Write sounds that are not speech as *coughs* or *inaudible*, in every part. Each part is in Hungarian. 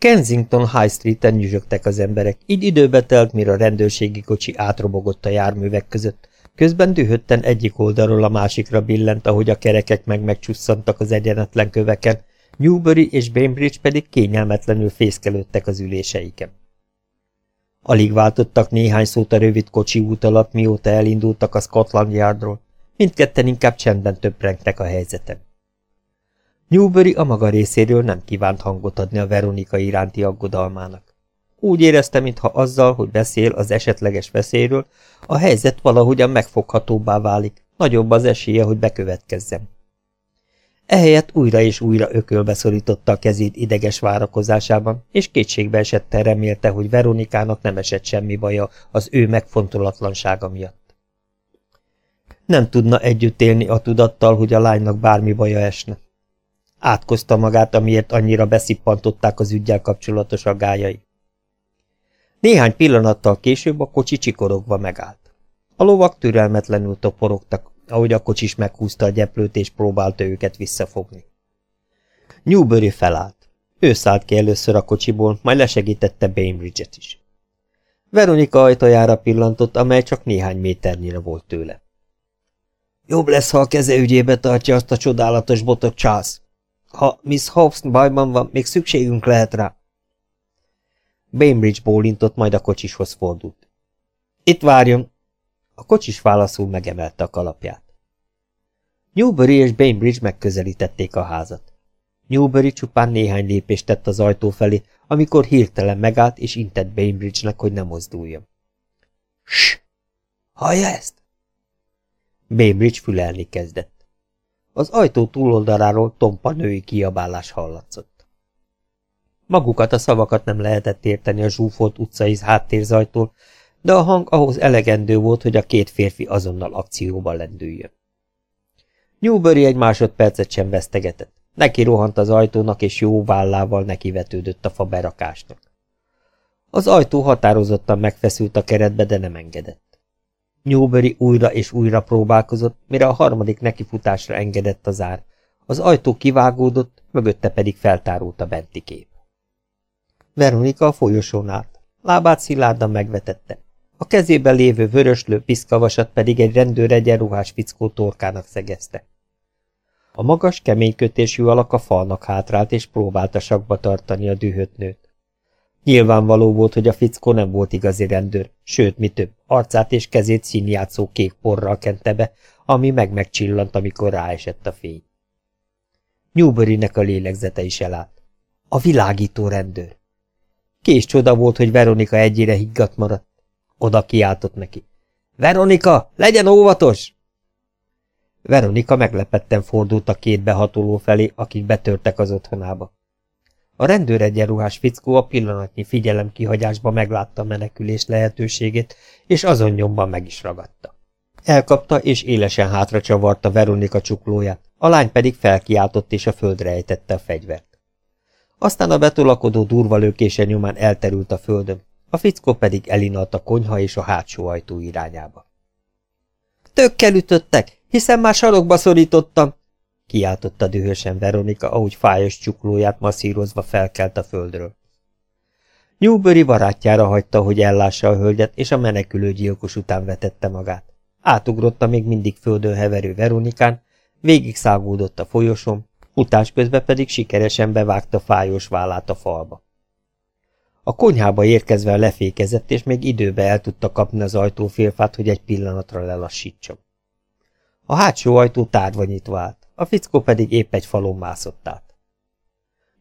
Kensington High Street-en nyüzsögtek az emberek, így időbe telt, mire a rendőrségi kocsi átrobogott a járművek között, közben dühötten egyik oldalról a másikra billent, ahogy a kerekek meg megcsusszantak az egyenetlen köveken, Newbury és Bainbridge pedig kényelmetlenül fészkelődtek az üléseiken. Alig váltottak néhány szót a rövid kocsi út alatt, mióta elindultak a Scotland Yardról, mindketten inkább csendben töprengtek a helyzeten. Newbury a maga részéről nem kívánt hangot adni a Veronika iránti aggodalmának. Úgy érezte, mintha azzal, hogy beszél az esetleges veszélyről, a helyzet valahogyan megfoghatóbbá válik, nagyobb az esélye, hogy bekövetkezzem. Ehelyett újra és újra ökölbe szorította a kezét ideges várakozásában, és kétségbe esetten remélte, hogy Veronikának nem esett semmi baja az ő megfontolatlansága miatt. Nem tudna együtt élni a tudattal, hogy a lánynak bármi baja esne. Átkozta magát, amiért annyira beszippantották az ügyel kapcsolatos aggájai. Néhány pillanattal később a kocsi csikorogva megállt. A lovak türelmetlenül toporogtak, ahogy a kocsis meghúzta a gyeplőt és próbálta őket visszafogni. Newbury felállt. Ő szállt ki először a kocsiból, majd lesegítette Bainbridge-et is. Veronika ajtajára pillantott, amely csak néhány méternyire volt tőle. Jobb lesz, ha a keze ügyébe tartja azt a csodálatos botot, Charles. Ha Miss Hobbs bajban van, még szükségünk lehet rá. Bainbridge bólintott, majd a kocsishoz fordult. Itt várjon! A kocsis válaszul megemelte a kalapját. Newbury és Bainbridge megközelítették a házat. Newbury csupán néhány lépést tett az ajtó felé, amikor hirtelen megállt és intett Bainbridge-nek, hogy ne mozduljon. Ss! Hallja ezt? Bainbridge fülelni kezdett. Az ajtó túloldaláról tompa női kiabálás hallatszott. Magukat a szavakat nem lehetett érteni a zsúfolt utcai háttérzajtól, de a hang ahhoz elegendő volt, hogy a két férfi azonnal akcióba lendüljön. Newbury egy másodpercet sem vesztegetett. Neki rohant az ajtónak, és jó vállával nekivetődött a fa berakásnak. Az ajtó határozottan megfeszült a keretbe, de nem engedett. Newbury újra és újra próbálkozott, mire a harmadik nekifutásra engedett az ár. Az ajtó kivágódott, mögötte pedig feltárult a benti kép. Veronika a folyosón állt. Lábát szilárdan megvetette. A kezében lévő vöröslő piszkavasat pedig egy rendőr egyenruhás fickó torkának szegezte. A magas, kemény kötésű alak a falnak hátrált, és próbálta sakba tartani a dühött nőt. Nyilvánvaló volt, hogy a fickó nem volt igazi rendőr, sőt, mi több, arcát és kezét színjátszó kék porral kente be, ami meg-megcsillant, amikor ráesett a fény. Newbury-nek a lélegzete is elállt. A világító rendőr. Kés csoda volt, hogy Veronika egyére higgadt maradt. Oda kiáltott neki. Veronika, legyen óvatos! Veronika meglepetten fordult a két behatoló felé, akik betörtek az otthonába. A rendőr egyenruhás fickó a pillanatnyi figyelem kihagyásba meglátta menekülés lehetőségét, és azon nyomban meg is ragadta. Elkapta és élesen hátra csavarta Veronika csuklóját, a lány pedig felkiáltott és a földre ejtette a fegyvert. Aztán a betolakodó durva lökése nyomán elterült a földön, a fickó pedig elinalt a konyha és a hátsó ajtó irányába. Tökkel ütöttek, hiszen már sarokba szorítottam, kiáltotta dühösen Veronika, ahogy fájos csuklóját masszírozva felkelt a földről. Newbury barátjára hagyta, hogy ellássa a hölgyet, és a menekülő gyilkos után vetette magát. Átugrotta még mindig földön heverő Veronikán, végig szágódott a folyosom, utás közben pedig sikeresen bevágta fájós vállát a falba. A konyhába érkezve lefékezett, és még időbe el tudta kapni az ajtófélfát, hogy egy pillanatra lelassítson. A hátsó ajtó tárva nyitva állt, a fickó pedig épp egy falon mászott át.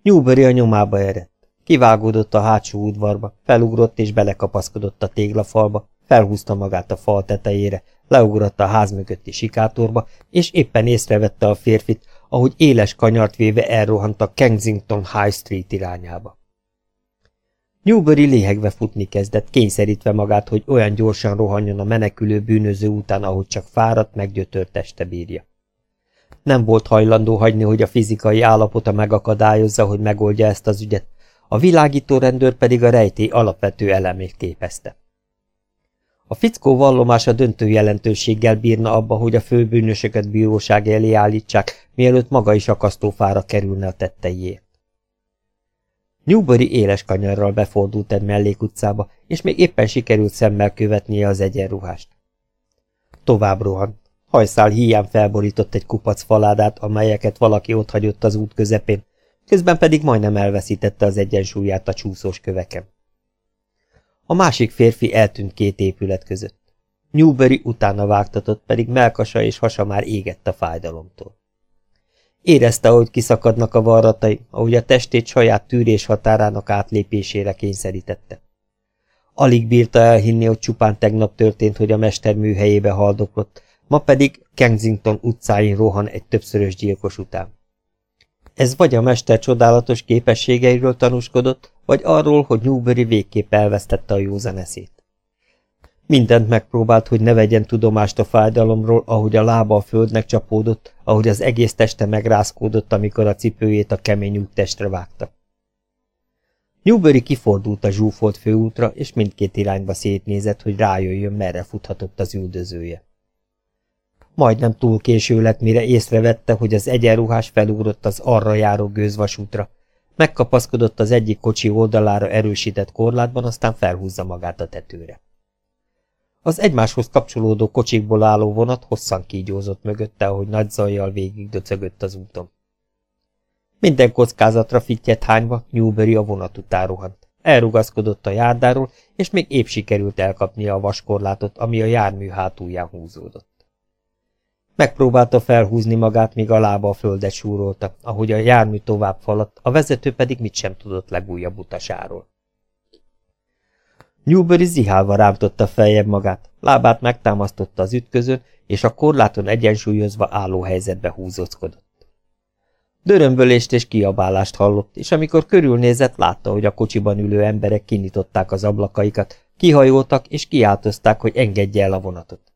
Newbury a nyomába eredt. Kivágódott a hátsó udvarba, felugrott és belekapaszkodott a téglafalba, felhúzta magát a fal tetejére, leugrott a ház mögötti sikátorba, és éppen észrevette a férfit, ahogy éles kanyart véve elrohant a Kensington High Street irányába. Newbury léhegve futni kezdett, kényszerítve magát, hogy olyan gyorsan rohanjon a menekülő bűnöző után, ahogy csak fáradt, meggyötört teste bírja. Nem volt hajlandó hagyni, hogy a fizikai állapota megakadályozza, hogy megoldja ezt az ügyet, a világító rendőr pedig a rejtély alapvető elemét képezte. A fickó vallomása döntő jelentőséggel bírna abba, hogy a főbűnösöket bíróság elé állítsák, mielőtt maga is akasztófára kerülne a tetteiért. Newbury éles kanyarral befordult egy mellékutcába, és még éppen sikerült szemmel követnie az egyenruhást. Tovább rohant. Hajszál hiány felborított egy kupac faládát, amelyeket valaki otthagyott az út közepén, közben pedig majdnem elveszítette az egyensúlyát a csúszós köveken. A másik férfi eltűnt két épület között. Newbury utána vágtatott, pedig melkasa és hasa már égett a fájdalomtól. Érezte, ahogy kiszakadnak a varratai, ahogy a testét saját tűrés határának átlépésére kényszerítette. Alig bírta elhinni, hogy csupán tegnap történt, hogy a mester műhelyébe haldoklott, ma pedig Kensington utcáin rohan egy többszörös gyilkos után. Ez vagy a mester csodálatos képességeiről tanúskodott, vagy arról, hogy Newbury végképp elvesztette a józan eszét. Mindent megpróbált, hogy ne vegyen tudomást a fájdalomról, ahogy a lába a földnek csapódott, ahogy az egész teste megrázkódott, amikor a cipőjét a kemény úttestre vágta. Newbury kifordult a zsúfolt főútra, és mindkét irányba szétnézett, hogy rájöjjön, merre futhatott az üldözője. Majdnem túl késő lett, mire észrevette, hogy az egyenruhás felúrott az arra járó gőzvasútra. Megkapaszkodott az egyik kocsi oldalára erősített korlátban, aztán felhúzza magát a tetőre. Az egymáshoz kapcsolódó kocsikból álló vonat hosszan kígyózott mögötte, ahogy nagy zajjal végig döcögött az úton. Minden kockázatra fittyet hányva Newbury a vonat után rohant. Elrugaszkodott a járdáról, és még épp sikerült elkapnia a vaskorlátot, ami a jármű hátulján húzódott. Megpróbálta felhúzni magát, míg a lába a földet súrolta, ahogy a jármű tovább faladt, a vezető pedig mit sem tudott legújabb utasáról. Newbury zihálva rámtotta feljebb magát, lábát megtámasztotta az ütközön, és a korláton egyensúlyozva álló helyzetbe húzóckodott. Dörömbölést és kiabálást hallott, és amikor körülnézett, látta, hogy a kocsiban ülő emberek kinyitották az ablakaikat, kihajoltak és kiáltozták, hogy engedje el a vonatot.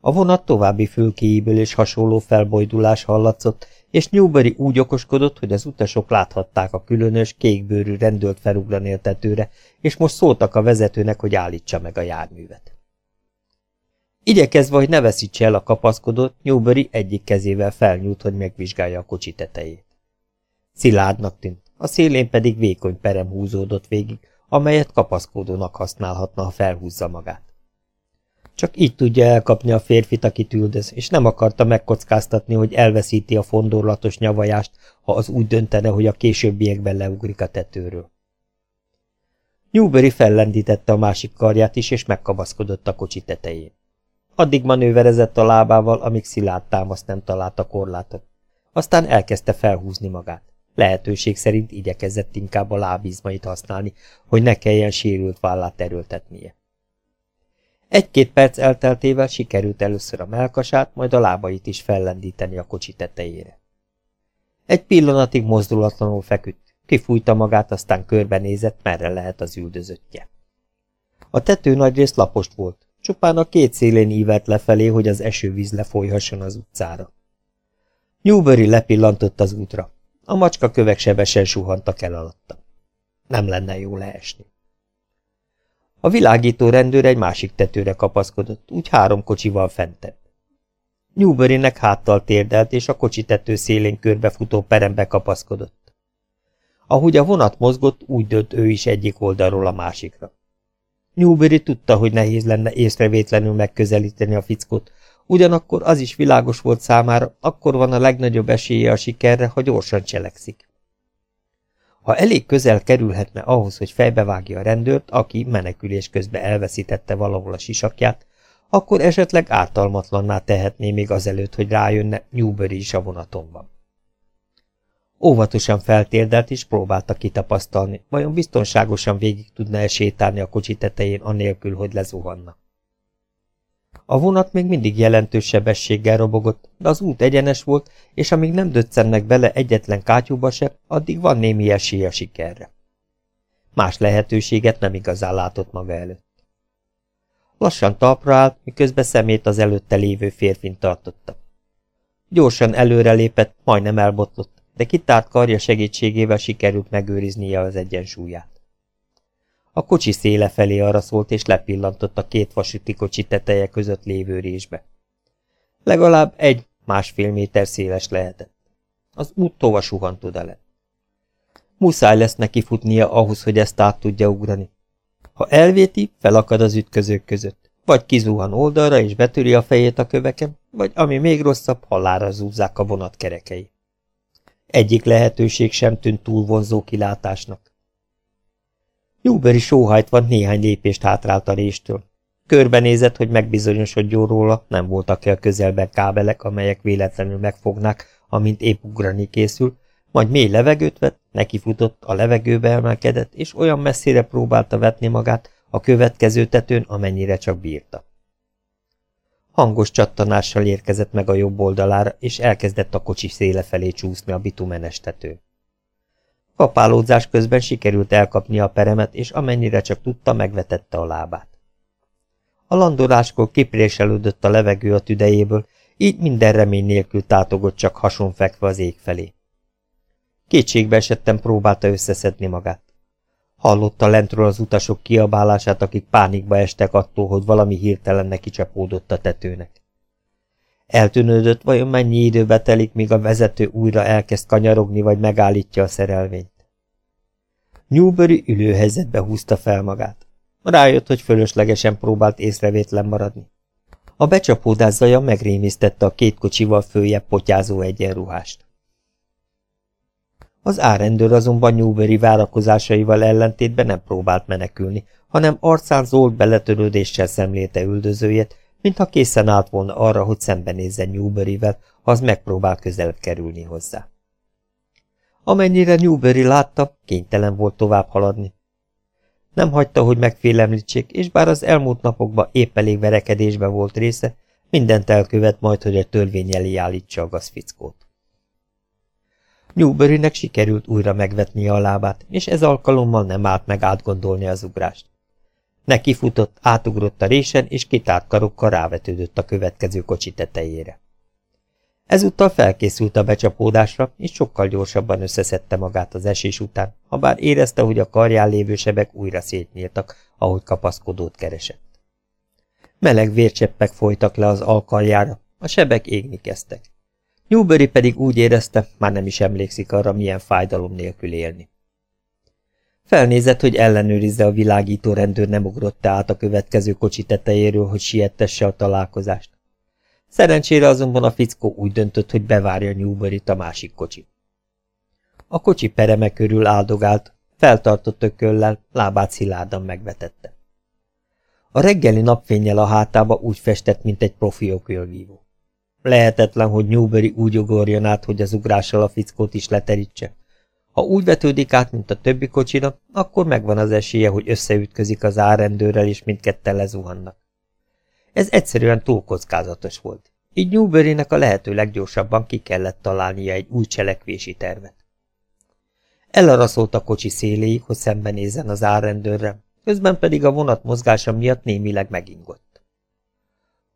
A vonat további fülkéjéből és hasonló felbojdulás hallatszott, és Newbury úgy okoskodott, hogy az utasok láthatták a különös, kékbőrű rendőrt felugrani a tetőre, és most szóltak a vezetőnek, hogy állítsa meg a járművet. Igyekezve, hogy ne veszítse el a kapaszkodót, Newbury egyik kezével felnyúlt, hogy megvizsgálja a kocsi tetejét. Szilárdnak tűnt, a szélén pedig vékony perem húzódott végig, amelyet kapaszkodónak használhatna, ha felhúzza magát. Csak így tudja elkapni a férfit, akit üldöz, és nem akarta megkockáztatni, hogy elveszíti a fondorlatos nyavajást, ha az úgy döntene, hogy a későbbiekben leugrik a tetőről. Newbury fellendítette a másik karját is, és megkabaszkodott a kocsi tetején. Addig manőverezett a lábával, amíg szilárd támaszt nem talált a korlátot. Aztán elkezdte felhúzni magát. Lehetőség szerint igyekezett inkább a lábizmait használni, hogy ne kelljen sérült vállát erőltetnie. Egy-két perc elteltével sikerült először a melkasát, majd a lábait is fellendíteni a kocsi tetejére. Egy pillanatig mozdulatlanul feküdt, kifújta magát, aztán körbenézett, merre lehet az üldözöttje. A tető nagyrészt lapost volt, csupán a két szélén ívelt lefelé, hogy az esővíz lefolyhasson az utcára. Newbury lepillantott az útra. A macska kövek sebesen suhantak el alatta. Nem lenne jó leesni. A világító rendőr egy másik tetőre kapaszkodott, úgy három kocsival fentebb. Newburynek háttal térdelt, és a kocsi tető szélén körbefutó perembe kapaszkodott. Ahogy a vonat mozgott, úgy dönt ő is egyik oldalról a másikra. Newbury tudta, hogy nehéz lenne észrevétlenül megközelíteni a fickót, ugyanakkor az is világos volt számára, akkor van a legnagyobb esélye a sikerre, ha gyorsan cselekszik. Ha elég közel kerülhetne ahhoz, hogy fejbevágja a rendőrt, aki menekülés közben elveszítette valahol a sisakját, akkor esetleg ártalmatlanná tehetné még azelőtt, hogy rájönne, Newbury is a vonaton van. Óvatosan feltérdelt és próbálta kitapasztalni, vajon biztonságosan végig tudna-e sétálni a kocsi tetején anélkül, hogy lezuhanna. A vonat még mindig jelentős sebességgel robogott, de az út egyenes volt, és amíg nem döccennek bele egyetlen kátyúba se, addig van némi esély a sikerre. Más lehetőséget nem igazán látott maga előtt. Lassan talpra állt, miközben szemét az előtte lévő férfin tartotta. Gyorsan előrelépett, majdnem elbotlott, de kitárt karja segítségével sikerült megőriznie az egyensúlyát. A kocsi széle felé arra szólt, és lepillantott a két vasúti kocsi teteje között lévő résbe. Legalább egy másfél méter széles lehetett. Az út tova suhant oda le. Muszáj lesz neki futnia ahhoz, hogy ezt át tudja ugrani. Ha elvéti, felakad az ütközők között. Vagy kizuhan oldalra és betöri a fejét a köveken, vagy ami még rosszabb, halára zúzzák a vonat kerekei. Egyik lehetőség sem tűnt túl vonzó kilátásnak. Newbery sóhajtva néhány lépést hátrált a réstől. Körbenézett, hogy megbizonyosodjon róla, nem voltak-e a közelben kábelek, amelyek véletlenül megfognák, amint épp ugrani készül, majd mély levegőt vett, nekifutott, a levegőbe emelkedett, és olyan messzire próbálta vetni magát a következő tetőn, amennyire csak bírta. Hangos csattanással érkezett meg a jobb oldalára, és elkezdett a kocsi széle felé csúszni a bitumenes tetőn. Kapálódzás közben sikerült elkapni a peremet, és amennyire csak tudta, megvetette a lábát. A landoláskor kipréselődött a levegő a tüdejéből, így minden remény nélkül tátogott csak hasonfekve az ég felé. Kétségbe esettem próbálta összeszedni magát. Hallotta lentről az utasok kiabálását, akik pánikba estek attól, hogy valami hirtelen neki csapódott a tetőnek. Eltűnődött, vajon mennyi időbe telik, míg a vezető újra elkezd kanyarogni, vagy megállítja a szerelvényt. Newbury ülőhelyzetbe húzta fel magát. Rájött, hogy fölöslegesen próbált észrevétlen maradni. A becsapódás zaja megrémisztette a két kocsival följebb potyázó egyenruhást. Az árendőr azonban Newbury várakozásaival ellentétben nem próbált menekülni, hanem arcán zolt beletörődéssel szemlélte üldözőjét, mintha készen állt volna arra, hogy szembenézzen Newburyvel, ha az megpróbál közelebb kerülni hozzá. Amennyire Newbury látta, kénytelen volt tovább haladni. Nem hagyta, hogy megfélemlítsék, és bár az elmúlt napokban épp elég verekedésbe volt része, mindent elkövet majd, hogy a törvény elé állítsa a gazfickót. Newburynek sikerült újra megvetnie a lábát, és ez alkalommal nem állt meg átgondolni az ugrást. Neki futott, átugrott a résen, és kitárt karokkal rávetődött a következő kocsi tetejére. Ezúttal felkészült a becsapódásra, és sokkal gyorsabban összeszedte magát az esés után, ha bár érezte, hogy a karján lévő sebek újra szétnyíltak, ahogy kapaszkodót keresett. Meleg vércseppek folytak le az alkarjára, a sebek égni kezdtek. Newbury pedig úgy érezte, már nem is emlékszik arra, milyen fájdalom nélkül élni. Felnézett, hogy ellenőrizze a világító rendőr nem ugrott át a következő kocsi tetejéről, hogy siettesse a találkozást. Szerencsére azonban a fickó úgy döntött, hogy bevárja newbury a másik kocsi. A kocsi pereme körül áldogált, feltartott ököllel, lábát szilárdan megvetette. A reggeli napfényel a hátába úgy festett, mint egy profi okölvívó. Lehetetlen, hogy Newbury úgy ugorjon át, hogy az ugrással a fickót is leterítse. Ha úgy vetődik át, mint a többi kocsira, akkor megvan az esélye, hogy összeütközik az árendőrrel, és mindketten lezuhannak. Ez egyszerűen túl kockázatos volt. Így Newburynek a lehető leggyorsabban ki kellett találnia egy új cselekvési tervet. Elaraszolt a kocsi széléig, hogy szembenézzen az árrendőrre, közben pedig a vonat mozgása miatt némileg megingott.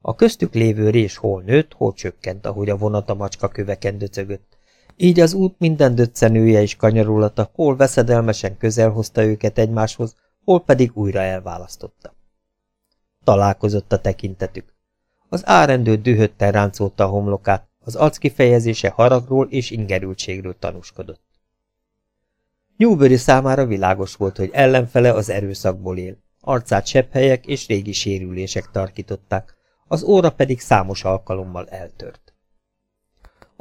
A köztük lévő rés hol nőtt, hol csökkent, ahogy a vonat a macska köveken döcögött. Így az út minden döccenője és kanyarulata hol veszedelmesen közel hozta őket egymáshoz, hol pedig újra elválasztotta. Találkozott a tekintetük. Az árendő dühötten ráncolta a homlokát, az arc kifejezése haragról és ingerültségről tanúskodott. Newbury számára világos volt, hogy ellenfele az erőszakból él. Arcát sepphelyek és régi sérülések tarkították, az óra pedig számos alkalommal eltört.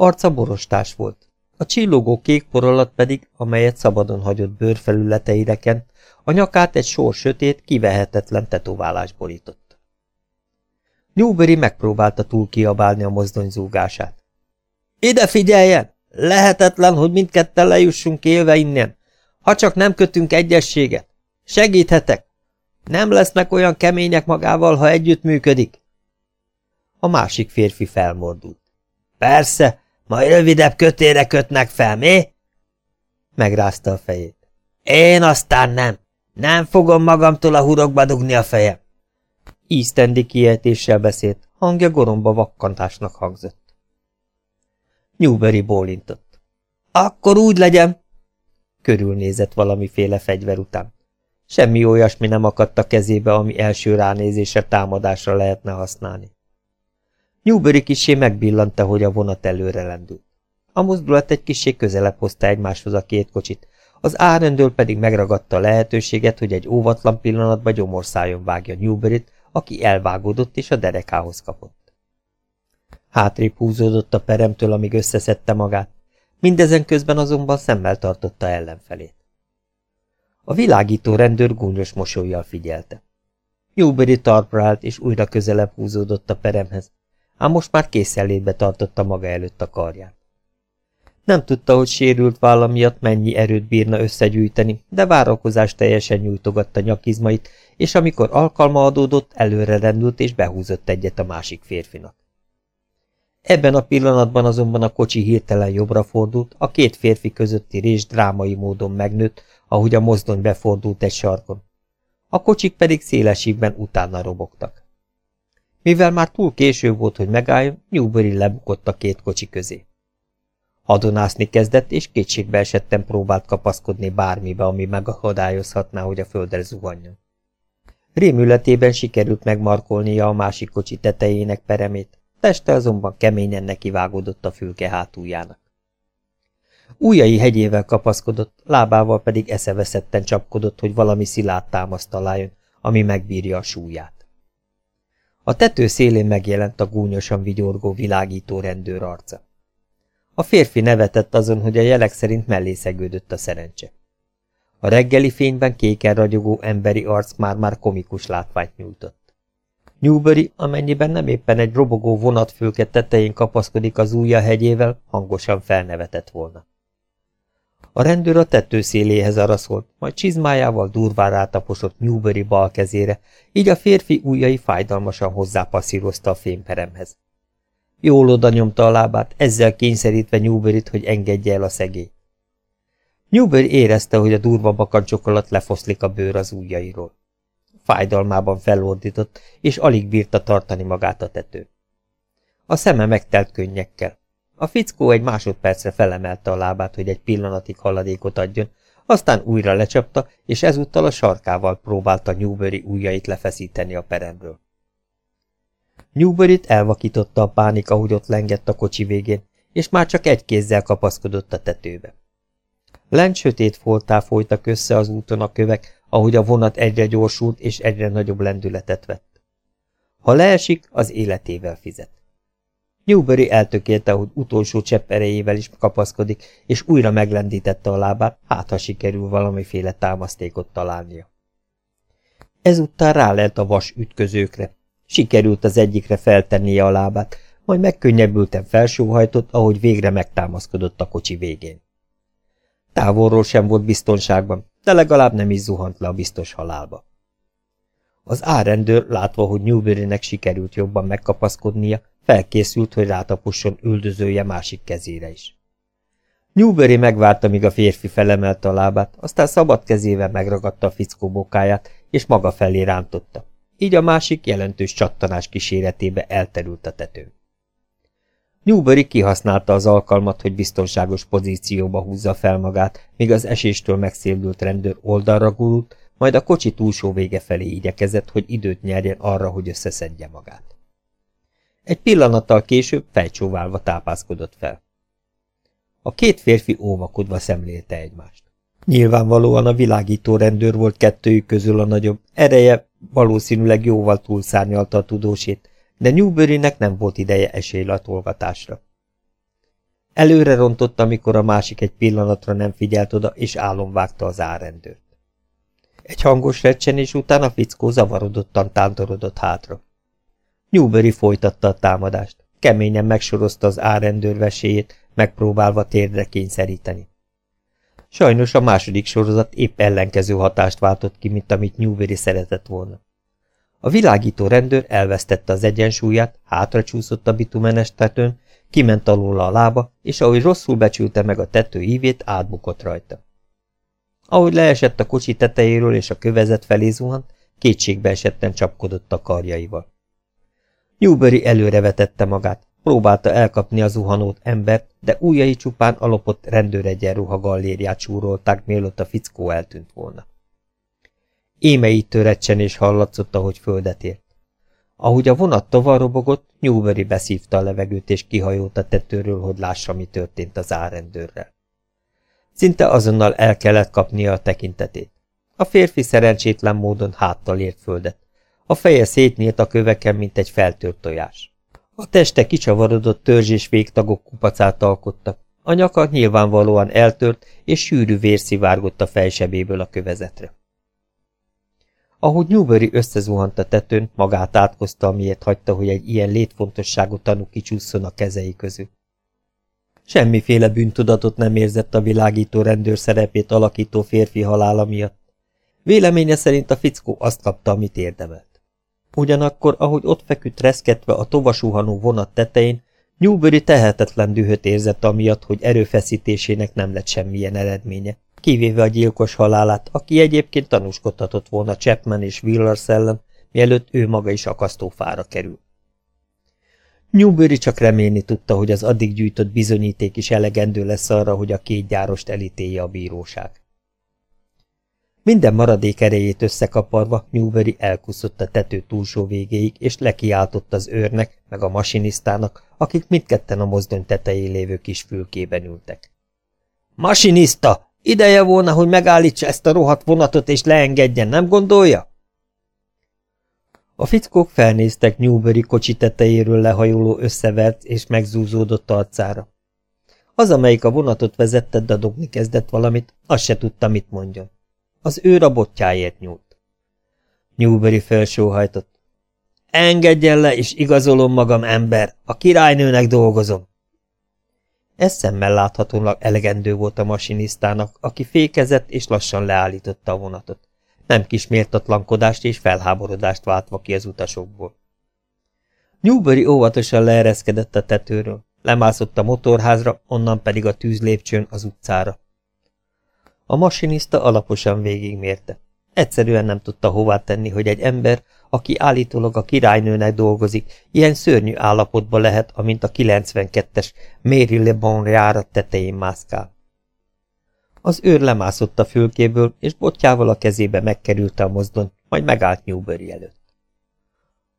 Arca borostás volt, a csillogó kék por alatt pedig, amelyet szabadon hagyott bőrfelületeideken, a nyakát egy sor sötét, kivehetetlen tetoválás borított. Newbury megpróbálta túl kiabálni a mozdony zúgását. Ide figyeljen! Lehetetlen, hogy mindketten lejussunk élve innen. Ha csak nem kötünk egyességet. Segíthetek. Nem lesznek olyan kemények magával, ha együtt működik. A másik férfi felmordult. Persze, majd rövidebb kötére kötnek fel, mi? Megrázta a fejét. Én aztán nem. Nem fogom magamtól a hurokba dugni a fejem. Íztendi kiejtéssel beszélt, hangja goromba vakkantásnak hangzott. Newbury bólintott. Akkor úgy legyen! Körülnézett valamiféle fegyver után. Semmi olyasmi nem akadt a kezébe, ami első ránézésre támadásra lehetne használni. Newbury kisé megbillanta, hogy a vonat előre lendült. A mozdulat egy kisé közelebb hozta egymáshoz a két kocsit, Az árendől pedig megragadta a lehetőséget, hogy egy óvatlan pillanatban gyomorszájon vágja Newberyt, aki elvágódott és a derekához kapott. Hátrébb húzódott a peremtől, amíg összeszedte magát, mindezen közben azonban szemmel tartotta ellenfelét. A világító rendőr gúnyos mosolyjal figyelte. Newbery tarpra állt, és újra közelebb húzódott a peremhez, ám most már készenlétbe tartotta maga előtt a karját. Nem tudta, hogy sérült válla miatt mennyi erőt bírna összegyűjteni, de várakozás teljesen nyújtogatta nyakizmait, és amikor alkalma adódott, előre rendült és behúzott egyet a másik férfinak. Ebben a pillanatban azonban a kocsi hirtelen jobbra fordult, a két férfi közötti rés drámai módon megnőtt, ahogy a mozdony befordult egy sarkon. A kocsik pedig szélességben utána robogtak. Mivel már túl késő volt, hogy megálljon, Newbury lebukott a két kocsi közé. Hadonászni kezdett, és kétségbe esetten próbált kapaszkodni bármibe, ami megakadályozhatná, hogy a földre zuhanjon. Rémületében sikerült megmarkolnia a másik kocsi tetejének peremét, teste azonban keményen nekivágódott a fülke hátuljának. Újai hegyével kapaszkodott, lábával pedig eszeveszetten csapkodott, hogy valami szilárd támaszt találjon, ami megbírja a súlyát. A tető szélén megjelent a gúnyosan vigyorgó világító rendőr arca. A férfi nevetett azon, hogy a jelek szerint mellé szegődött a szerencse. A reggeli fényben kéken ragyogó emberi arc már-már komikus látványt nyújtott. Newbury, amennyiben nem éppen egy robogó vonatfülke tetején kapaszkodik az ujja hegyével, hangosan felnevetett volna. A rendőr a tető széléhez araszolt, majd csizmájával durván rátaposott Newbury bal kezére, így a férfi ujjai fájdalmasan hozzápasszírozta a fémperemhez. Jól oda nyomta a lábát, ezzel kényszerítve Newburyt, hogy engedje el a szegélyt. Newbury érezte, hogy a durva bakancsok alatt lefoszlik a bőr az ujjairól. Fájdalmában felordított, és alig bírta tartani magát a tetőn. A szeme megtelt könnyekkel. A fickó egy másodpercre felemelte a lábát, hogy egy pillanatig haladékot adjon, aztán újra lecsapta, és ezúttal a sarkával próbálta Newbury ujjait lefeszíteni a peremről. Newbury-t elvakította a pánik, ahogy ott lengett a kocsi végén, és már csak egy kézzel kapaszkodott a tetőbe. Lent sötét foltá folytak össze az úton a kövek, ahogy a vonat egyre gyorsult és egyre nagyobb lendületet vett. Ha leesik, az életével fizet. Newbury eltökélte, hogy utolsó csepp erejével is kapaszkodik, és újra meglendítette a lábát, hát ha sikerül valamiféle támasztékot találnia. Ezúttal rálelt a vas ütközőkre. Sikerült az egyikre feltennie a lábát, majd megkönnyebbülten felsóhajtott, ahogy végre megtámaszkodott a kocsi végén. Távolról sem volt biztonságban, de legalább nem is zuhant le a biztos halálba. Az árendőr, látva, hogy Newbury-nek sikerült jobban megkapaszkodnia, felkészült, hogy rátapusson üldözője másik kezére is. Newbury megvárta, míg a férfi felemelte a lábát, aztán szabad kezével megragadta a fickó bokáját, és maga felé rántotta. Így a másik jelentős csattanás kíséretébe elterült a tetőn. Newbury kihasználta az alkalmat, hogy biztonságos pozícióba húzza fel magát, míg az eséstől megszéldült rendőr oldalra gurult, majd a kocsi túlsó vége felé igyekezett, hogy időt nyerjen arra, hogy összeszedje magát. Egy pillanattal később fejcsóválva tápászkodott fel. A két férfi óvakodva szemlélte egymást. Nyilvánvalóan a világító rendőr volt kettőjük közül a nagyobb, ereje valószínűleg jóval túlszárnyalta a tudósét, de Newburynek nem volt ideje esélylatolgatásra. Előre rontott, amikor a másik egy pillanatra nem figyelt oda, és álom vágta az árendőrt. Egy hangos recsenés után a fickó zavarodottan tántorodott hátra. Newbury folytatta a támadást, keményen megsorozta az árendőr veséjét, megpróbálva térdre kényszeríteni. Sajnos a második sorozat épp ellenkező hatást váltott ki, mint amit Newbury szeretett volna. A világító rendőr elvesztette az egyensúlyát, hátra csúszott a bitumenes tetőn, kiment alóla a lába, és ahogy rosszul becsülte meg a tető ívét, átbukott rajta. Ahogy leesett a kocsi tetejéről és a kövezet felé zuhant, kétségbe esetten csapkodott a karjaival. Newbury előrevetette magát, próbálta elkapni a zuhanót embert, de ujjai csupán alapott rendőregyenruha gallériát súrolták, mielőtt a fickó eltűnt volna. Émeítő recsenés hallatszott, ahogy földet ért. Ahogy a vonat tovarrobogott, Newbury beszívta a levegőt és kihajolt a tetőről, hogy lássa, mi történt az árendőrrel. Szinte azonnal el kellett kapnia a tekintetét. A férfi szerencsétlen módon háttal ért földet. A feje szétnyílt a köveken, mint egy feltört tojás. A teste kicsavarodott törzs és végtagok kupacát alkottak. A nyaka nyilvánvalóan eltört, és sűrű vér szivárgott a fejsebéből a kövezetre. Ahogy Newbury összezuhant a tetőn, magát átkozta, amiért hagyta, hogy egy ilyen létfontosságú tanú kicsúszson a kezei közül. Semmiféle bűntudatot nem érzett a világító rendőr szerepét alakító férfi halála miatt. Véleménye szerint a fickó azt kapta, amit érdemelt. Ugyanakkor, ahogy ott feküdt reszketve a tovasuhanó vonat tetején, Newbury tehetetlen dühöt érzett amiatt, hogy erőfeszítésének nem lett semmilyen eredménye, kivéve a gyilkos halálát, aki egyébként tanúskodhatott volna Chapman és Willers ellen, mielőtt ő maga is akasztófára kerül. Newbury csak remélni tudta, hogy az addig gyűjtött bizonyíték is elegendő lesz arra, hogy a két gyárost elítélje a bíróság. Minden maradék erejét összekaparva Newbury elkuszott a tető túlsó végéig, és lekiáltott az őrnek, meg a masinisztának, akik mindketten a mozdony tetején lévő kis fülkében ültek. Masiniszta! Ideje volna, hogy megállítsa ezt a rohadt vonatot és leengedjen, nem gondolja? A fickók felnéztek Newbury kocsi tetejéről lehajoló összevert és megzúzódott arcára. Az, amelyik a vonatot vezette, dadogni kezdett valamit, azt se tudta, mit mondjon. Az őr a botjáért nyúlt. Newbury felsóhajtott. Engedjen le, és igazolom magam, ember, a királynőnek dolgozom. Ez szemmel láthatólag elegendő volt a masinisztának, aki fékezett és lassan leállította a vonatot. Nem kis méltatlankodást és felháborodást váltva ki az utasokból. Newbury óvatosan leereszkedett a tetőről, lemászott a motorházra, onnan pedig a tűzlépcsőn az utcára. A masinista alaposan végigmérte. Egyszerűen nem tudta hová tenni, hogy egy ember, aki állítólag a királynőnek dolgozik, ilyen szörnyű állapotban lehet, amint a 92-es Mary Le Bon járat tetején mászkál. Az őr lemászott a fülkéből, és botjával a kezébe megkerülte a mozdon, majd megállt Newbury előtt.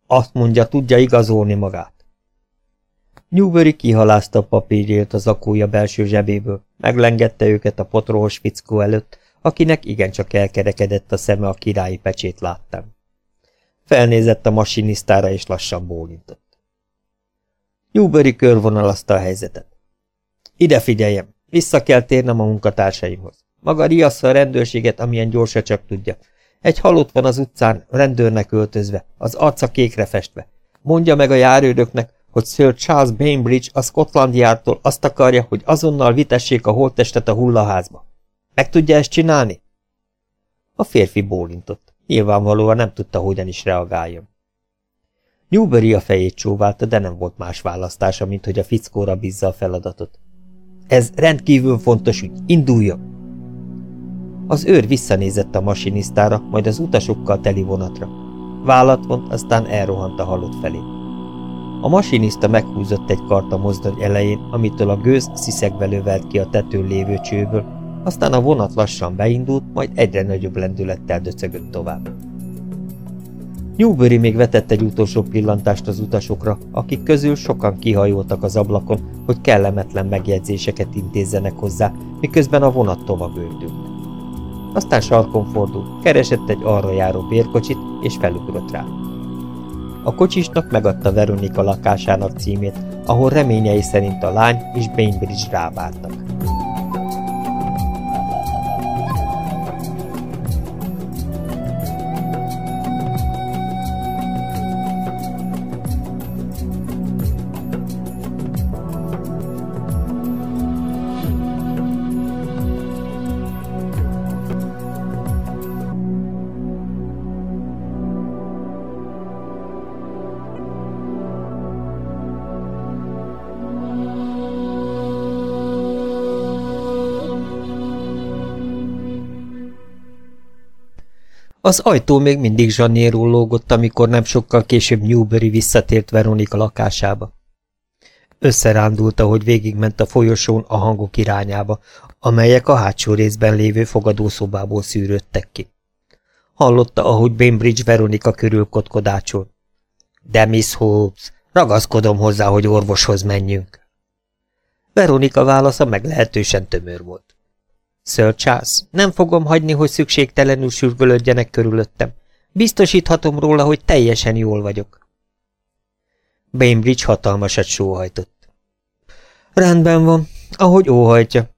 Azt mondja, tudja igazolni magát. Newbury kihalázta a papírjét az akója belső zsebéből, meglengette őket a potrohos fickó előtt, akinek igencsak elkerekedett a szeme a királyi pecsét láttam. Felnézett a masinisztára és lassan bólintott. Newbury körvonalazta a helyzetet. Ide figyeljem, vissza kell térnem a munkatársaimhoz. Maga riassza a rendőrséget, amilyen gyorsa csak tudja. Egy halott van az utcán, rendőrnek öltözve, az arca kékre festve. Mondja meg a járőröknek, hogy Sir Charles Bainbridge a Scotland Yardtól azt akarja, hogy azonnal vitessék a holttestet a hullaházba. Meg tudja ezt csinálni? A férfi bólintott. Nyilvánvalóan nem tudta, hogyan is reagáljon. Newbury a fejét csóválta, de nem volt más választása, mint hogy a fickóra bízza a feladatot. Ez rendkívül fontos ügy, induljon! Az őr visszanézett a masinisztára, majd az utasokkal teli vonatra. Vállat vont, aztán elrohant a halott felé. A masinista meghúzott egy kart a mozdony elején, amitől a gőz sziszegve lövelt ki a tetőn lévő csőből, aztán a vonat lassan beindult, majd egyre nagyobb lendülettel döcögött tovább. Newbury még vetett egy utolsó pillantást az utasokra, akik közül sokan kihajoltak az ablakon, hogy kellemetlen megjegyzéseket intézzenek hozzá, miközben a vonat tovább ördült. Aztán sarkon fordult, keresett egy arra járó bérkocsit, és felugrott rá. A kocsisnak megadta Veronika lakásának címét, ahol reményei szerint a lány és Bainbridge rábártak. Az ajtó még mindig zsanéról lógott, amikor nem sokkal később Newbury visszatért Veronika lakásába. Összerándult, ahogy végigment a folyosón a hangok irányába, amelyek a hátsó részben lévő fogadószobából szűrődtek ki. Hallotta, ahogy Bainbridge Veronika körül kotkodácsol. De Miss Hobbs, ragaszkodom hozzá, hogy orvoshoz menjünk. Veronika válasza meglehetősen tömör volt. Sir Charles, nem fogom hagyni, hogy szükségtelenül sürgölődjenek körülöttem. Biztosíthatom róla, hogy teljesen jól vagyok. Bainbridge hatalmasat sóhajtott. Rendben van, ahogy óhajtja.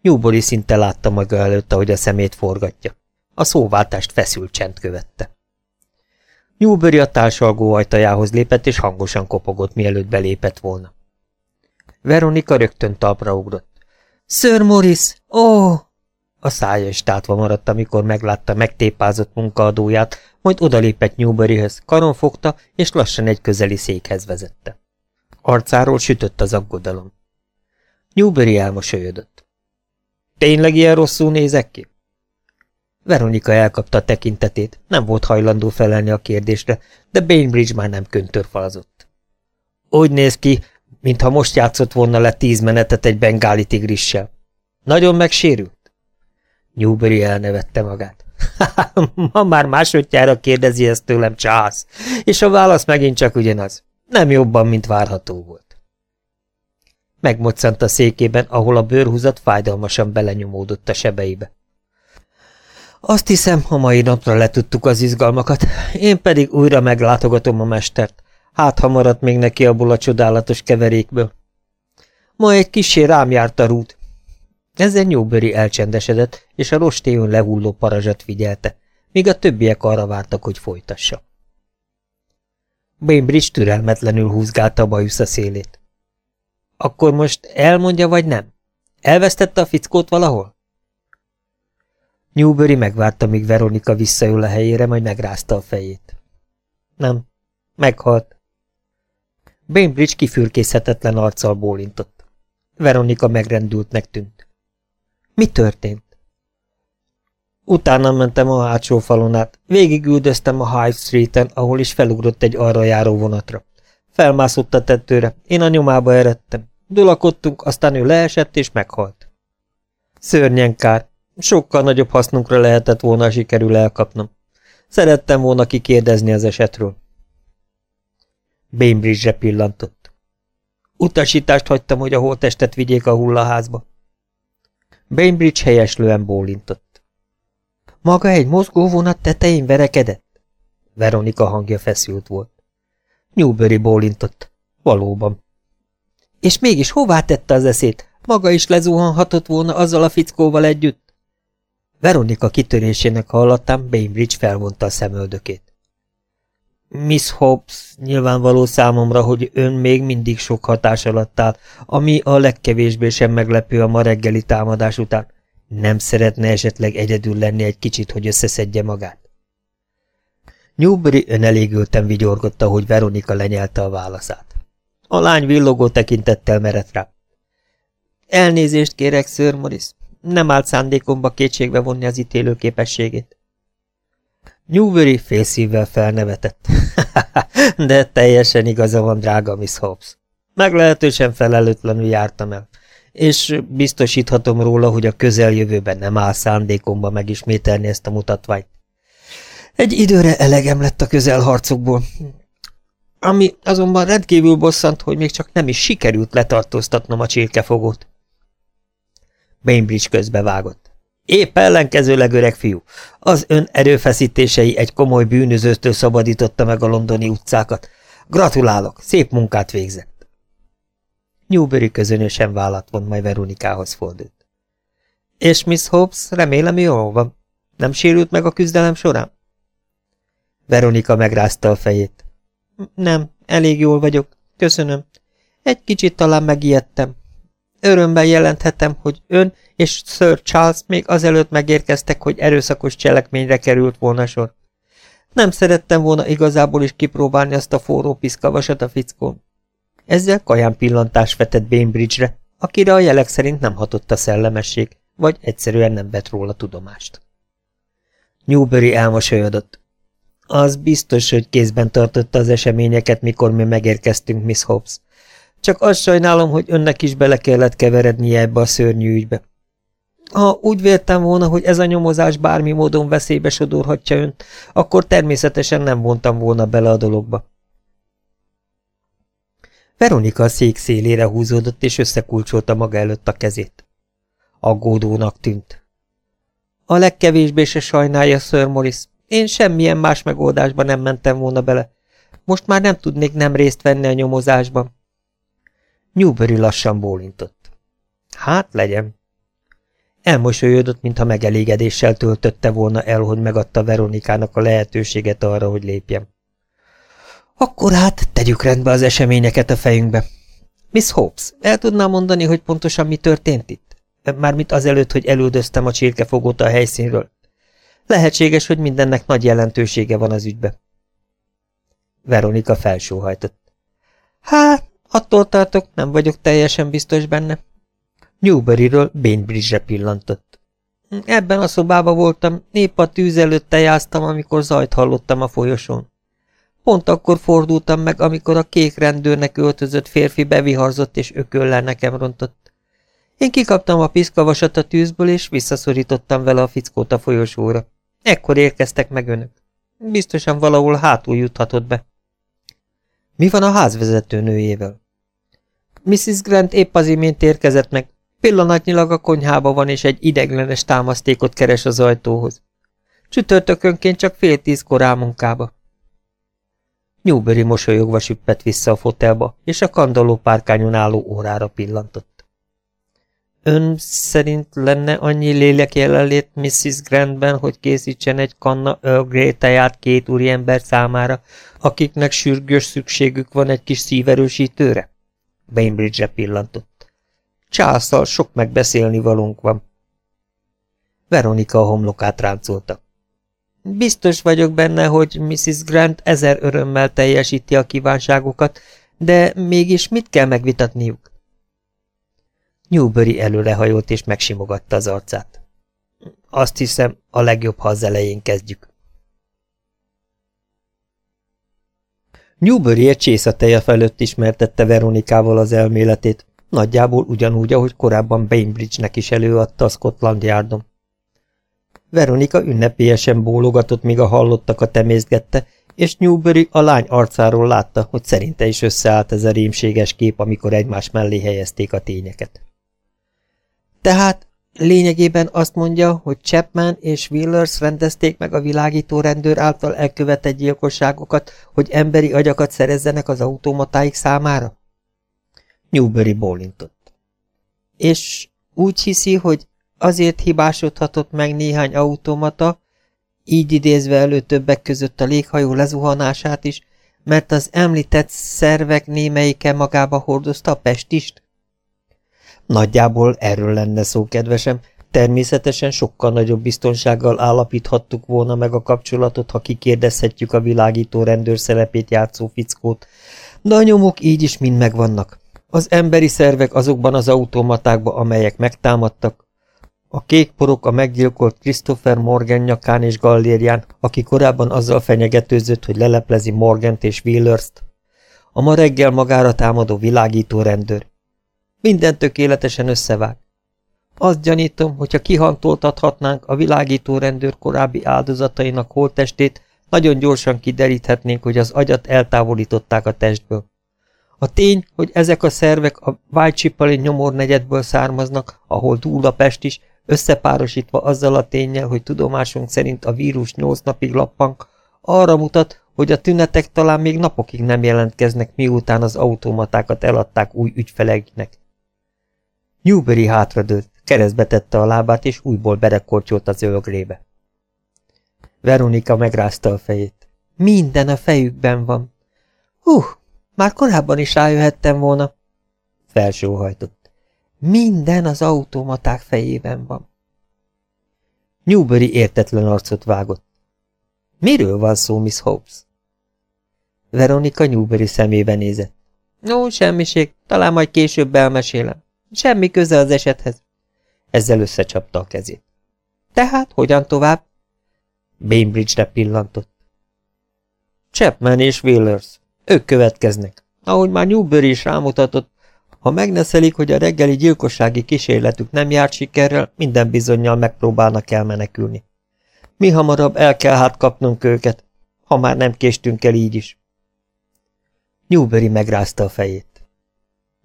Newbury szinte látta maga előtt, ahogy a szemét forgatja. A szóváltást feszült csend követte. Newbury a társalgó ajtajához lépett, és hangosan kopogott, mielőtt belépett volna. Veronika rögtön talpra ugrott. Sir Morris! Ó! Oh! A szája is tátva maradt, amikor meglátta megtépázott munkaadóját, majd odalépett Newburyhöz, karon fogta, és lassan egy közeli székhez vezette. Arcáról sütött az aggodalom. Newbury elmosolyodott. Tényleg ilyen rosszul nézek ki? Veronika elkapta a tekintetét, nem volt hajlandó felelni a kérdésre, de Bainbridge már nem köntörfalazott. Úgy néz ki, mintha most játszott volna le tíz menetet egy bengáli tigrissel. Nagyon megsérült? Newbury elnevette magát. *laughs* Ma már másodjára kérdezi ezt tőlem Charles, és a válasz megint csak ugyanaz. Nem jobban, mint várható volt. Megmoccant a székében, ahol a bőrhúzat fájdalmasan belenyomódott a sebeibe. Azt hiszem, a mai napra letudtuk az izgalmakat, én pedig újra meglátogatom a mestert. Hát, ha maradt még neki abból a csodálatos keverékből. Ma egy kisé rám járt a rút. Ezzel Newbury elcsendesedett, és a rostéjön lehulló parazsat figyelte, míg a többiek arra vártak, hogy folytassa. Bainbridge türelmetlenül húzgálta a bajusza szélét. Akkor most elmondja, vagy nem? Elvesztette a fickót valahol? Newbury megvárta, míg Veronika visszajön a helyére, majd megrázta a fejét. Nem, meghalt. Bainbridge kifürkészhetetlen arccal bólintott. Veronika megrendültnek tűnt. Mi történt? Utána mentem a hátsó falon át. Végigüldöztem a High Street-en, ahol is felugrott egy arra járó vonatra. Felmászott a tettőre, én a nyomába eredtem. Dulakodtunk, aztán ő leesett és meghalt. Szörnyen kár. Sokkal nagyobb hasznunkra lehetett volna sikerül elkapnom. Szerettem volna kikérdezni az esetről. Bainbridge-re pillantott. Utasítást hagytam, hogy a holtestet vigyék a hullaházba. Bainbridge helyeslően bólintott. Maga egy mozgóvonat tetején verekedett? Veronika hangja feszült volt. Newbury bólintott. Valóban. És mégis hová tette az eszét? Maga is lezuhanhatott volna azzal a fickóval együtt? Veronika kitörésének hallatán Bainbridge felvonta a szemöldökét. Miss Hobbs, nyilvánvaló számomra, hogy ön még mindig sok hatás alatt áll, ami a legkevésbé sem meglepő a ma reggeli támadás után. Nem szeretne esetleg egyedül lenni egy kicsit, hogy összeszedje magát? Newbury önelégülten vigyorgott, hogy Veronika lenyelte a válaszát. A lány villogó tekintettel merett rá. Elnézést kérek, Sir Morris. Nem állt szándékomba kétségbe vonni az ítélő képességét. Newbury félszívvel felnevetett. *laughs* De teljesen igaza van, drága Miss Hobbs. Meglehetősen felelőtlenül jártam el, és biztosíthatom róla, hogy a közeljövőben nem áll szándékomba megismételni ezt a mutatványt. Egy időre elegem lett a közelharcokból, ami azonban rendkívül bosszant, hogy még csak nem is sikerült letartóztatnom a csirkefogót. Bainbridge közbevágott. Épp ellenkezőleg, öreg fiú. Az ön erőfeszítései egy komoly bűnözőtől szabadította meg a londoni utcákat. Gratulálok, szép munkát végzett. Newbury közönösen vállat vont, majd Veronikához fordult. És Miss Hobbs, remélem jól van. Nem sérült meg a küzdelem során? Veronika megrázta a fejét. Nem, elég jól vagyok, köszönöm. Egy kicsit talán megijedtem. Örömben jelenthetem, hogy ön és Sir Charles még azelőtt megérkeztek, hogy erőszakos cselekményre került volna sor. Nem szerettem volna igazából is kipróbálni azt a forró piszkavasat a fickón. Ezzel kaján pillantás vetett Bainbridge-re, akire a jelek szerint nem hatott a szellemesség, vagy egyszerűen nem vett róla tudomást. Newbury elmosolyodott. Az biztos, hogy kézben tartotta az eseményeket, mikor mi megérkeztünk, Miss Hobbs. Csak azt sajnálom, hogy önnek is bele kellett keverednie ebbe a szörnyű ügybe. Ha úgy véltem volna, hogy ez a nyomozás bármi módon veszélybe sodorhatja önt, akkor természetesen nem vontam volna bele a dologba. Veronika a szék szélére húzódott, és összekulcsolta maga előtt a kezét. Aggódónak tűnt. A legkevésbé se sajnálja Sir Morris. Én semmilyen más megoldásba nem mentem volna bele. Most már nem tudnék nem részt venni a nyomozásban. Newbury lassan bólintott. Hát legyen. Elmosolyodott, mintha megelégedéssel töltötte volna el, hogy megadta Veronikának a lehetőséget arra, hogy lépjem. Akkor hát tegyük rendbe az eseményeket a fejünkbe. Miss Hobbs, el tudná mondani, hogy pontosan mi történt itt? Mármint azelőtt, hogy elüldöztem a csirkefogót a helyszínről. Lehetséges, hogy mindennek nagy jelentősége van az ügybe. Veronika felsóhajtott. Hát, attól tartok, nem vagyok teljesen biztos benne. Newbury-ről Bainbridge-re pillantott. Ebben a szobában voltam, épp a tűz előtt tejáztam, amikor zajt hallottam a folyosón. Pont akkor fordultam meg, amikor a kék rendőrnek öltözött férfi beviharzott és ököllel nekem rontott. Én kikaptam a piszkavasat a tűzből, és visszaszorítottam vele a fickót a folyosóra. Ekkor érkeztek meg önök. Biztosan valahol hátul juthatott be. Mi van a házvezető nőjével? Mrs. Grant épp az imént érkezett meg. Pillanatnyilag a konyhába van, és egy ideglenes támasztékot keres az ajtóhoz. Csütörtökönként csak fél tízkor áll munkába. Newbury mosolyogva süppett vissza a fotelba, és a kandalló párkányon álló órára pillantott. Ön szerint lenne annyi lélek jelenlét Mrs. Grantben, hogy készítsen egy kanna Earl Grey teját két úriember számára, akiknek sürgős szükségük van egy kis szíverősítőre? Bainbridge-re pillantott. Császal sok megbeszélni valunk van. Veronika a homlokát ráncolta. Biztos vagyok benne, hogy Mrs. Grant ezer örömmel teljesíti a kívánságokat, de mégis mit kell megvitatniuk? Newbury előrehajolt és megsimogatta az arcát. Azt hiszem, a legjobb, ha az elején kezdjük. Newbury egy csészateje felett ismertette Veronikával az elméletét, nagyjából ugyanúgy, ahogy korábban Bainbridge-nek is előadta a Scotland Yardon. Veronika ünnepélyesen bólogatott, míg a hallottakat temészgette, és Newbury a lány arcáról látta, hogy szerinte is összeállt ez a rémséges kép, amikor egymás mellé helyezték a tényeket. Tehát lényegében azt mondja, hogy Chapman és Willers rendezték meg a világító rendőr által elkövetett gyilkosságokat, hogy emberi agyakat szerezzenek az automatáik számára? Newbury bólintott. És úgy hiszi, hogy azért hibásodhatott meg néhány automata, így idézve elő többek között a léghajó lezuhanását is, mert az említett szervek némelyike magába hordozta a pestist? Nagyjából erről lenne szó, kedvesem. Természetesen sokkal nagyobb biztonsággal állapíthattuk volna meg a kapcsolatot, ha kikérdezhetjük a világító rendőr szerepét játszó fickót, de a nyomok így is mind megvannak. Az emberi szervek azokban az automatákban, amelyek megtámadtak, a kék porok a meggyilkolt Christopher Morgan nyakán és gallérján, aki korábban azzal fenyegetőzött, hogy leleplezi Morgant és Wheelers-t. A ma reggel magára támadó világító rendőr. Minden tökéletesen összevág. Azt gyanítom, hogyha kihantoltathatnánk a világító rendőr korábbi áldozatainak holttestét, nagyon gyorsan kideríthetnénk, hogy az agyat eltávolították a testből. A tény, hogy ezek a szervek a Whitechapel-i nyomornegyedből származnak, ahol dúl a Pest is, összepárosítva azzal a tényel, hogy tudomásunk szerint a vírus nyolc napig lappank, arra mutat, hogy a tünetek talán még napokig nem jelentkeznek, miután az automatákat eladták új ügyfeleknek. Newbury hátradőlt, keresztbe tette a lábát, és újból berekortyolt az ögrébe. Veronika megrázta a fejét. Minden a fejükben van. Hú, már korábban is rájöhettem volna. Felsóhajtott. Minden az automaták fejében van. Newbury értetlen arcot vágott. Miről van szó, Miss Hobbs? Veronika Newbury szemébe nézett. No, semmiség, talán majd később elmesélem. Semmi köze az esethez. Ezzel összecsapta a kezét. Tehát, hogyan tovább? Bainbridge-re pillantott. Chapman és Willers. Ők következnek. Ahogy már Newbury is rámutatott, ha megneszelik, hogy a reggeli gyilkossági kísérletük nem járt sikerrel, minden bizonyal megpróbálnak elmenekülni. Mi hamarabb el kell hát kapnunk őket, ha már nem késtünk el így is. Newbury megrázta a fejét.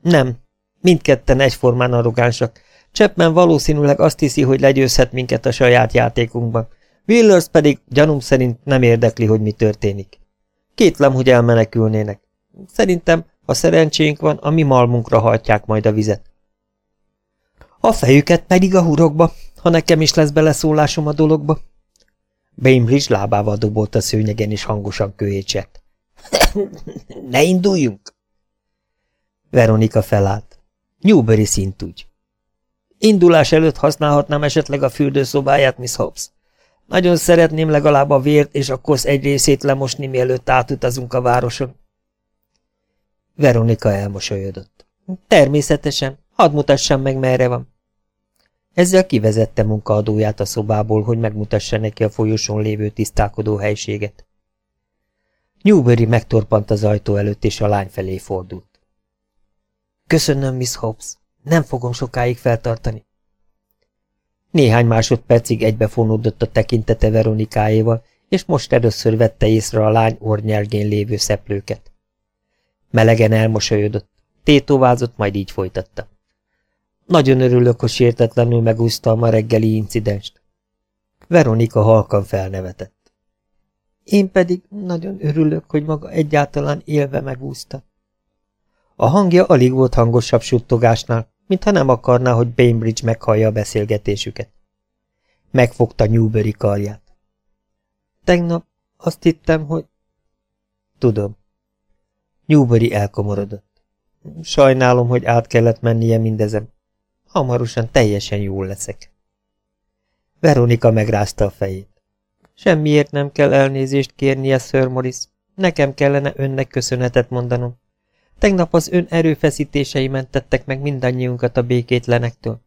Nem, mindketten egyformán arrogánsak, Chapman valószínűleg azt hiszi, hogy legyőzhet minket a saját játékunkban. Willers pedig gyanúm szerint nem érdekli, hogy mi történik. Kétlem, hogy elmenekülnének. Szerintem, ha szerencsénk van, a mi malmunkra hajtják majd a vizet. A fejüket pedig a hurokba, ha nekem is lesz beleszólásom a dologba. Bainbridge lábával dobolt a szőnyegen, és hangosan köhécsett. *coughs* ne induljunk! Veronika felállt. Newbury szint úgy. Indulás előtt használhatnám esetleg a fürdőszobáját, Miss Hobbs. Nagyon szeretném legalább a vért és a kosz egy részét lemosni, mielőtt átutazunk a városon. Veronika elmosolyodott. Természetesen, hadd mutassam meg, merre van. Ezzel kivezette munkaadóját a szobából, hogy megmutassa neki a folyosón lévő tisztálkodó helységet. Newbury megtorpant az ajtó előtt, és a lány felé fordult. Köszönöm, Miss Hobbs. Nem fogom sokáig feltartani. Néhány másodpercig egybefonódott a tekintete Veronikáéval, és most először vette észre a lány ornyelgén lévő szeplőket. Melegen elmosolyodott, tétovázott, majd így folytatta. Nagyon örülök, hogy sértetlenül megúsztam a reggeli incidenst. Veronika halkan felnevetett. Én pedig nagyon örülök, hogy maga egyáltalán élve megúszta. A hangja alig volt hangosabb suttogásnál, mintha nem akarná, hogy Bainbridge meghallja a beszélgetésüket. Megfogta Newbury karját. Tegnap azt hittem, hogy... Tudom. Newbury elkomorodott. Sajnálom, hogy át kellett mennie mindezem. Hamarosan teljesen jól leszek. Veronika megrázta a fejét. Semmiért nem kell elnézést kérnie, Sir Morris. Nekem kellene önnek köszönetet mondanom. Tegnap az ön erőfeszítései mentettek meg mindannyiunkat a békétlenektől.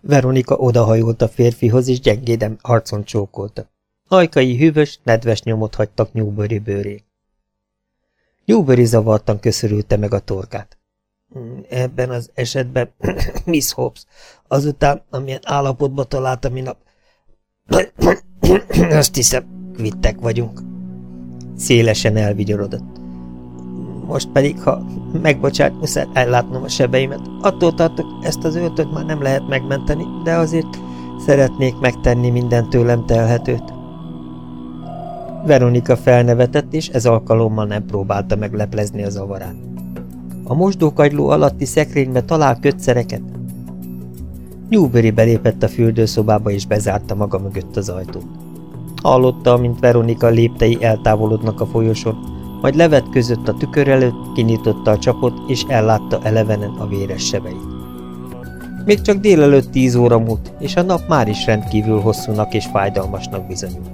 Veronika odahajolt a férfihoz, és gyengéden arcon csókolta. Ajkai hűvös, nedves nyomot hagytak Newbury bőrén. Newbury zavartan köszörülte meg a torkát. Ebben az esetben, *clears throat* Miss Hobbs, azután, amilyen állapotba találta minap, *clears throat* azt hiszem, kvittek vagyunk. Szélesen elvigyorodott. Most pedig, ha megbocsát, muszáj ellátnom a sebeimet. Attól tartok, ezt az öltöt már nem lehet megmenteni, de azért szeretnék megtenni minden tőlem telhetőt. Veronika felnevetett, és ez alkalommal nem próbálta megleplezni az avarát. A mosdókagyló alatti szekrénybe talál kötszereket. Newbury belépett a fürdőszobába, és bezárta maga mögött az ajtót. Hallotta, mint Veronika léptei eltávolodnak a folyosón, majd levet között a tükör előtt, kinyitotta a csapot, és ellátta elevenen a véres sebeit. Még csak délelőtt tíz óra múlt, és a nap már is rendkívül hosszúnak és fájdalmasnak bizonyult.